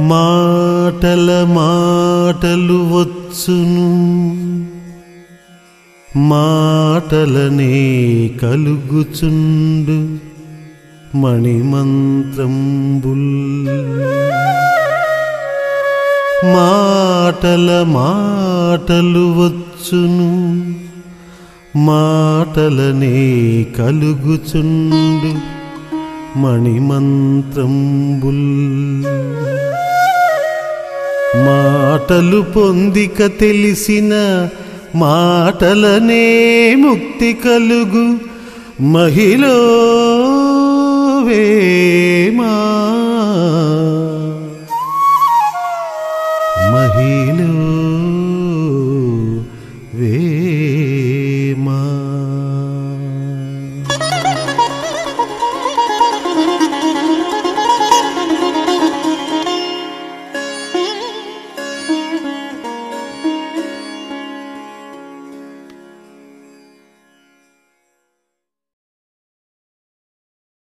మాటల మాటలు వచ్చును. మాటలనే కలుగుచుండు మణిమంత్రంబుల్. మాటల మాటలు వచ్చును మాటలనే కలుగుచుండు మణిమంత్రంబుల్. మాటలు పొందిక తెలిసిన మాటలనే ముక్తి కలుగు. మహిళ వేమా. మహిళ